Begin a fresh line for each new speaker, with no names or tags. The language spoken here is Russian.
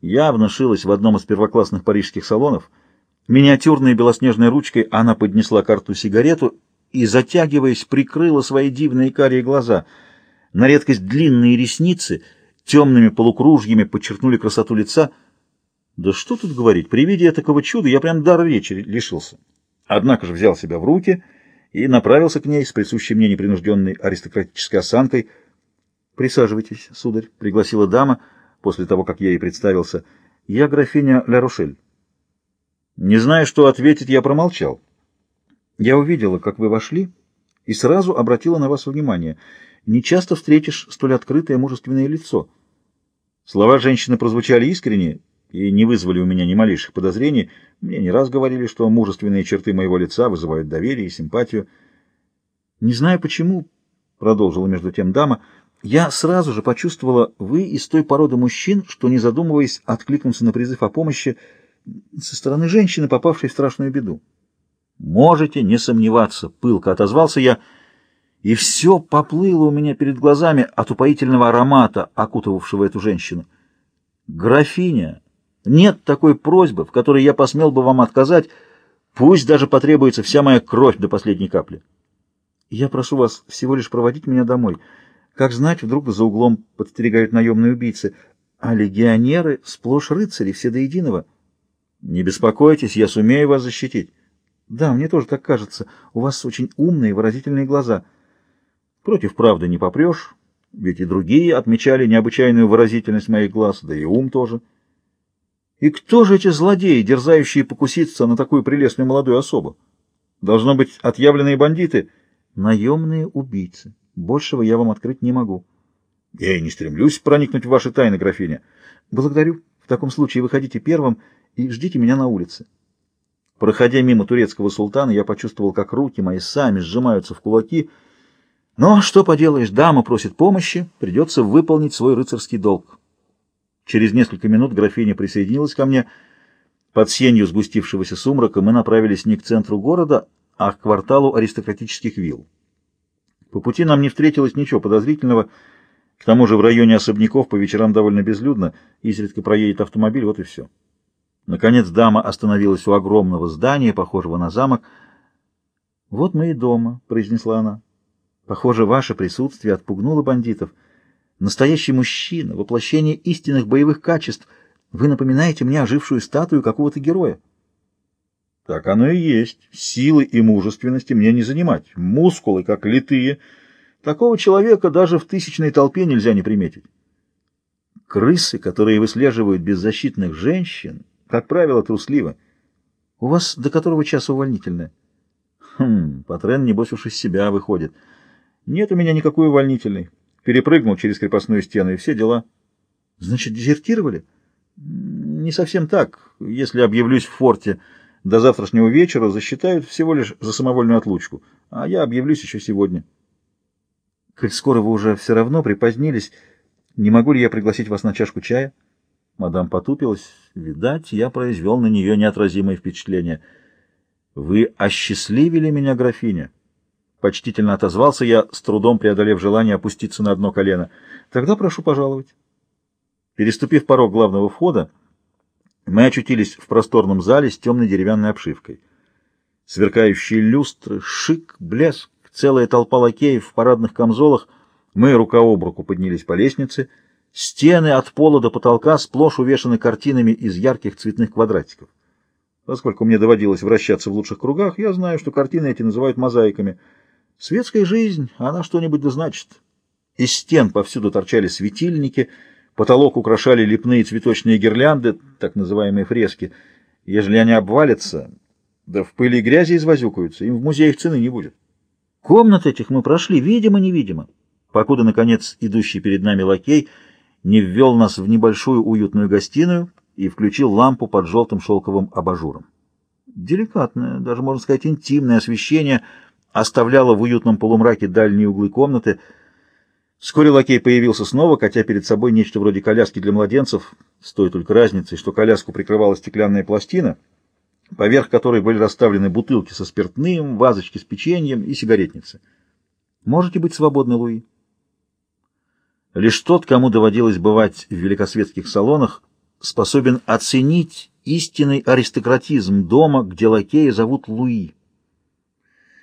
явно шилась в одном из первоклассных парижских салонов. Миниатюрной белоснежной ручкой она поднесла карту сигарету и, затягиваясь, прикрыла свои дивные карие глаза. На редкость длинные ресницы темными полукружьями подчеркнули красоту лица. Да что тут говорить, при виде такого чуда я прям дар речи лишился. Однако же взял себя в руки и направился к ней с присущей мне непринужденной аристократической осанкой. «Присаживайтесь, сударь», — пригласила дама, после того, как я ей представился. «Я графиня Ля Рушель». Не зная, что ответить, я промолчал. Я увидела, как вы вошли, и сразу обратила на вас внимание. Не часто встретишь столь открытое мужественное лицо. Слова женщины прозвучали искренне и не вызвали у меня ни малейших подозрений. Мне не раз говорили, что мужественные черты моего лица вызывают доверие и симпатию. Не знаю почему, — продолжила между тем дама, — я сразу же почувствовала, вы из той породы мужчин, что, не задумываясь, откликнутся на призыв о помощи со стороны женщины, попавшей в страшную беду. «Можете не сомневаться», — пылко отозвался я, и все поплыло у меня перед глазами от упоительного аромата, окутывавшего эту женщину. «Графиня, нет такой просьбы, в которой я посмел бы вам отказать, пусть даже потребуется вся моя кровь до последней капли. Я прошу вас всего лишь проводить меня домой. Как знать, вдруг за углом подстерегают наемные убийцы, а легионеры сплошь рыцари, все до единого. Не беспокойтесь, я сумею вас защитить». Да, мне тоже так кажется. У вас очень умные выразительные глаза. Против правды не попрешь, ведь и другие отмечали необычайную выразительность моих глаз, да и ум тоже. И кто же эти злодеи, дерзающие покуситься на такую прелестную молодую особу? Должно быть, отъявленные бандиты, наемные убийцы. Большего я вам открыть не могу. Я и не стремлюсь проникнуть в ваши тайны, графиня. Благодарю. В таком случае выходите первым и ждите меня на улице. Проходя мимо турецкого султана, я почувствовал, как руки мои сами сжимаются в кулаки. Но что поделаешь, дама просит помощи, придется выполнить свой рыцарский долг. Через несколько минут графиня присоединилась ко мне. Под сенью сгустившегося сумрака мы направились не к центру города, а к кварталу аристократических вилл. По пути нам не встретилось ничего подозрительного. К тому же в районе особняков по вечерам довольно безлюдно, изредка проедет автомобиль, вот и все. Наконец дама остановилась у огромного здания, похожего на замок. «Вот мы и дома», — произнесла она. «Похоже, ваше присутствие отпугнуло бандитов. Настоящий мужчина, воплощение истинных боевых качеств. Вы напоминаете мне ожившую статую какого-то героя». «Так оно и есть. Силы и мужественности мне не занимать. Мускулы, как литые. Такого человека даже в тысячной толпе нельзя не приметить». Крысы, которые выслеживают беззащитных женщин, как правило, трусливо. У вас до которого часа увольнительное? Хм, Патрен, небось, уж из себя выходит. Нет у меня никакой увольнительной. Перепрыгнул через крепостную стену и все дела. Значит, дезертировали? Не совсем так. Если объявлюсь в форте до завтрашнего вечера, засчитают всего лишь за самовольную отлучку. А я объявлюсь еще сегодня. Коль скоро вы уже все равно припозднились, не могу ли я пригласить вас на чашку чая? Мадам потупилась. Видать, я произвел на нее неотразимое впечатление. «Вы осчастливили меня, графиня?» Почтительно отозвался я, с трудом преодолев желание опуститься на одно колено. «Тогда прошу пожаловать». Переступив порог главного входа, мы очутились в просторном зале с темной деревянной обшивкой. Сверкающие люстры, шик, блеск, целая толпа лакеев в парадных камзолах. Мы рука об руку поднялись по лестнице — Стены от пола до потолка сплошь увешаны картинами из ярких цветных квадратиков. Поскольку мне доводилось вращаться в лучших кругах, я знаю, что картины эти называют мозаиками. Светская жизнь, она что-нибудь да значит. Из стен повсюду торчали светильники, потолок украшали лепные цветочные гирлянды, так называемые фрески. Ежели они обвалятся, да в пыли и грязи извозюкаются, им в музеях цены не будет. Комнат этих мы прошли, видимо-невидимо, покуда, наконец, идущий перед нами лакей — не ввел нас в небольшую уютную гостиную и включил лампу под желтым шелковым абажуром. Деликатное, даже можно сказать интимное освещение оставляло в уютном полумраке дальние углы комнаты. Вскоре лакей появился снова, катя перед собой нечто вроде коляски для младенцев, с той только разницей, что коляску прикрывала стеклянная пластина, поверх которой были расставлены бутылки со спиртным, вазочки с печеньем и сигаретницы. «Можете быть свободны, Луи?» Лишь тот, кому доводилось бывать в великосветских салонах, способен оценить истинный аристократизм дома, где лакея зовут Луи.